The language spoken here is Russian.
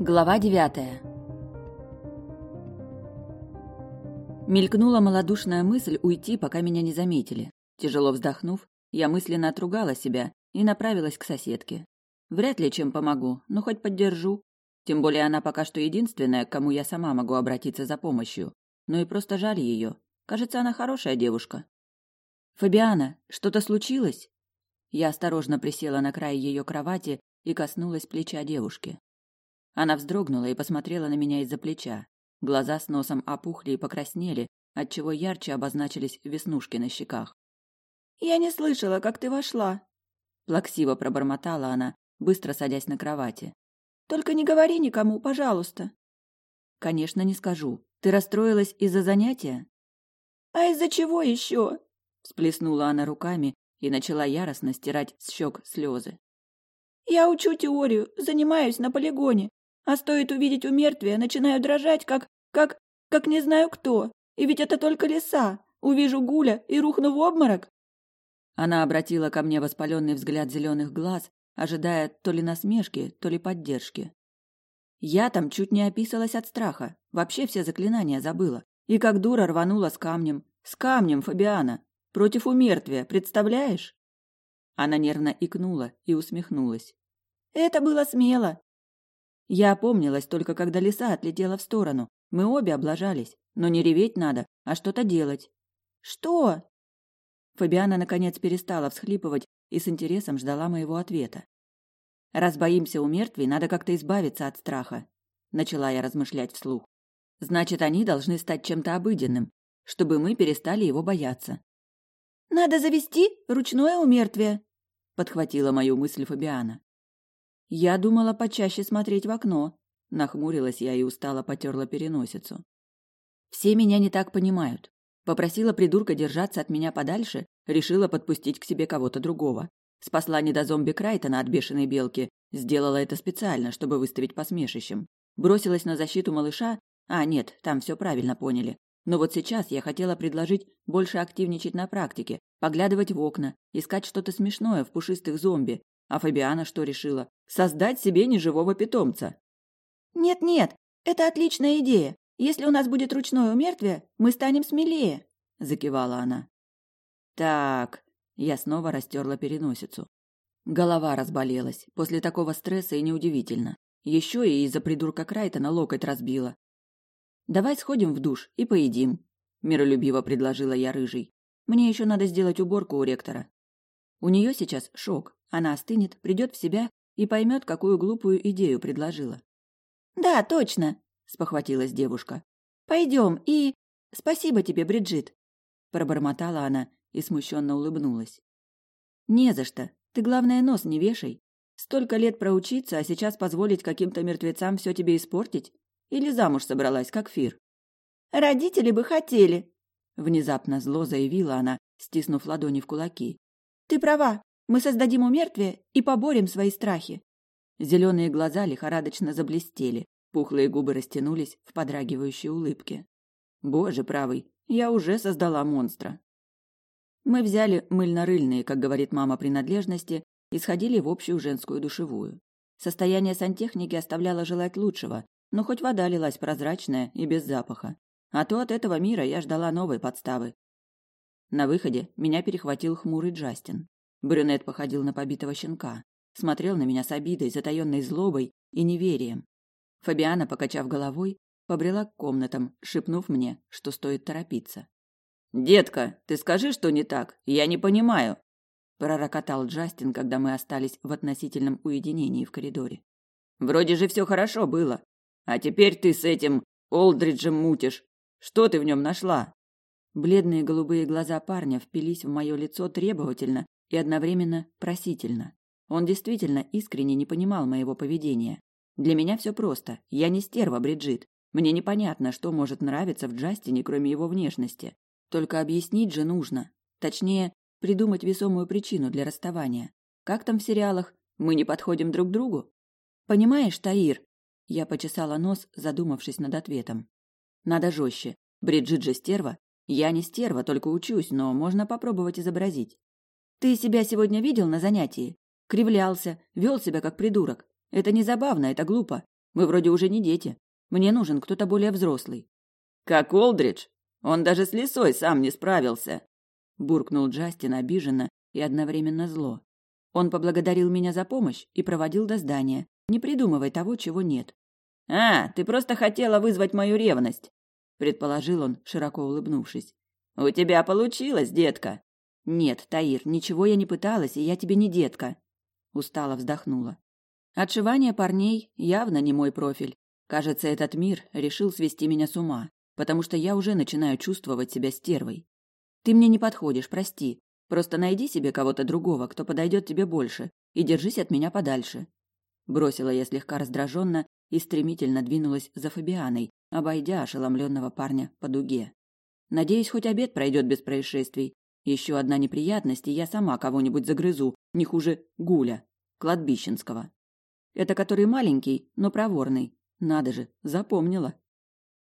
Глава девятая Мелькнула малодушная мысль уйти, пока меня не заметили. Тяжело вздохнув, я мысленно отругала себя и направилась к соседке. Вряд ли чем помогу, но хоть поддержу. Тем более она пока что единственная, к кому я сама могу обратиться за помощью. Ну и просто жаль ее. Кажется, она хорошая девушка. «Фабиана, что-то случилось?» Я осторожно присела на край ее кровати и коснулась плеча девушки. Она вздрогнула и посмотрела на меня из-за плеча. Глаза с носом опухли и покраснели, отчего ярче обозначились веснушки на щеках. «Я не слышала, как ты вошла», — плаксиво пробормотала она, быстро садясь на кровати. «Только не говори никому, пожалуйста». «Конечно, не скажу. Ты расстроилась из-за занятия?» «А из-за чего еще?» — всплеснула она руками и начала яростно стирать с щек слезы. «Я учу теорию, занимаюсь на полигоне. А стоит увидеть умертвие, начинаю дрожать, как... как... как не знаю кто. И ведь это только леса. Увижу гуля и рухну в обморок. Она обратила ко мне воспаленный взгляд зеленых глаз, ожидая то ли насмешки, то ли поддержки. Я там чуть не описалась от страха. Вообще все заклинания забыла. И как дура рванула с камнем. С камнем, Фабиана. Против умертвия, представляешь? Она нервно икнула и усмехнулась. Это было смело. Я опомнилась только когда лиса отлетела в сторону. Мы обе облажались, но не реветь надо, а что-то делать. Что? Фабиана наконец перестала всхлипывать и с интересом ждала моего ответа. Раз боимся у мертвей, надо как-то избавиться от страха, начала я размышлять вслух. Значит, они должны стать чем-то обыденным, чтобы мы перестали его бояться. Надо завести ручное умертвие, подхватила мою мысль Фабиана. Я думала почаще смотреть в окно. Нахмурилась я и устало потерла переносицу. Все меня не так понимают. Попросила придурка держаться от меня подальше, решила подпустить к себе кого-то другого. Спасла не до зомби Крайтона от бешеной белки, сделала это специально, чтобы выставить посмешищем. Бросилась на защиту малыша, а нет, там все правильно поняли. Но вот сейчас я хотела предложить больше активничать на практике, поглядывать в окна, искать что-то смешное в пушистых зомби, а Фабиана что решила? Создать себе неживого питомца. «Нет-нет, это отличная идея. Если у нас будет ручное умертвие, мы станем смелее», — закивала она. «Так...» — я снова растерла переносицу. Голова разболелась. После такого стресса и неудивительно. Еще и из-за придурка Крайтона локоть разбила. «Давай сходим в душ и поедим», — миролюбиво предложила я рыжий. «Мне еще надо сделать уборку у ректора. У нее сейчас шок. Она остынет, придет в себя и поймет, какую глупую идею предложила. «Да, точно», — спохватилась девушка. «Пойдем и... Спасибо тебе, Бриджит», — пробормотала она и смущенно улыбнулась. «Не за что. Ты, главное, нос не вешай. Столько лет проучиться, а сейчас позволить каким-то мертвецам все тебе испортить? Или замуж собралась, как Фир?» «Родители бы хотели», — внезапно зло заявила она, стиснув ладони в кулаки. Ты права. Мы создадим умертвие и поборем свои страхи. Зеленые глаза лихорадочно заблестели, пухлые губы растянулись в подрагивающей улыбке. Боже правый, я уже создала монстра. Мы взяли мыльно-рыльные, как говорит мама, принадлежности и сходили в общую женскую душевую. Состояние сантехники оставляло желать лучшего, но хоть вода лилась прозрачная и без запаха. А то от этого мира я ждала новой подставы, на выходе меня перехватил хмурый Джастин. Брюнет походил на побитого щенка. Смотрел на меня с обидой, затаённой злобой и неверием. Фабиана, покачав головой, побрела к комнатам, шепнув мне, что стоит торопиться. «Детка, ты скажи, что не так? Я не понимаю!» пророкотал Джастин, когда мы остались в относительном уединении в коридоре. «Вроде же все хорошо было. А теперь ты с этим Олдриджем мутишь. Что ты в нем нашла?» Бледные голубые глаза парня впились в мое лицо требовательно и одновременно просительно. Он действительно искренне не понимал моего поведения. Для меня все просто. Я не стерва, Бриджит. Мне непонятно, что может нравиться в Джастине, кроме его внешности. Только объяснить же нужно. Точнее, придумать весомую причину для расставания. Как там в сериалах? Мы не подходим друг другу? Понимаешь, Таир? Я почесала нос, задумавшись над ответом. Надо жестче. Бриджит же стерва, я не стерва, только учусь, но можно попробовать изобразить. Ты себя сегодня видел на занятии? Кривлялся, вел себя как придурок. Это не забавно, это глупо. Мы вроде уже не дети. Мне нужен кто-то более взрослый. Как Олдридж? Он даже с лисой сам не справился. Буркнул Джастин обиженно и одновременно зло. Он поблагодарил меня за помощь и проводил до здания. Не придумывай того, чего нет. А, ты просто хотела вызвать мою ревность, предположил он, широко улыбнувшись. У тебя получилось, детка. Нет, Таир, ничего я не пыталась, и я тебе не детка. Устало вздохнула. Отшивание парней явно не мой профиль. Кажется, этот мир решил свести меня с ума, потому что я уже начинаю чувствовать себя стервой. Ты мне не подходишь, прости. Просто найди себе кого-то другого, кто подойдет тебе больше, и держись от меня подальше. Бросила я слегка раздраженно и стремительно двинулась за Фабианой, обойдя ошеломленного парня по дуге. Надеюсь, хоть обед пройдет без происшествий. Еще одна неприятность, и я сама кого-нибудь загрызу, не хуже Гуля, кладбищенского. Это который маленький, но проворный. Надо же, запомнила.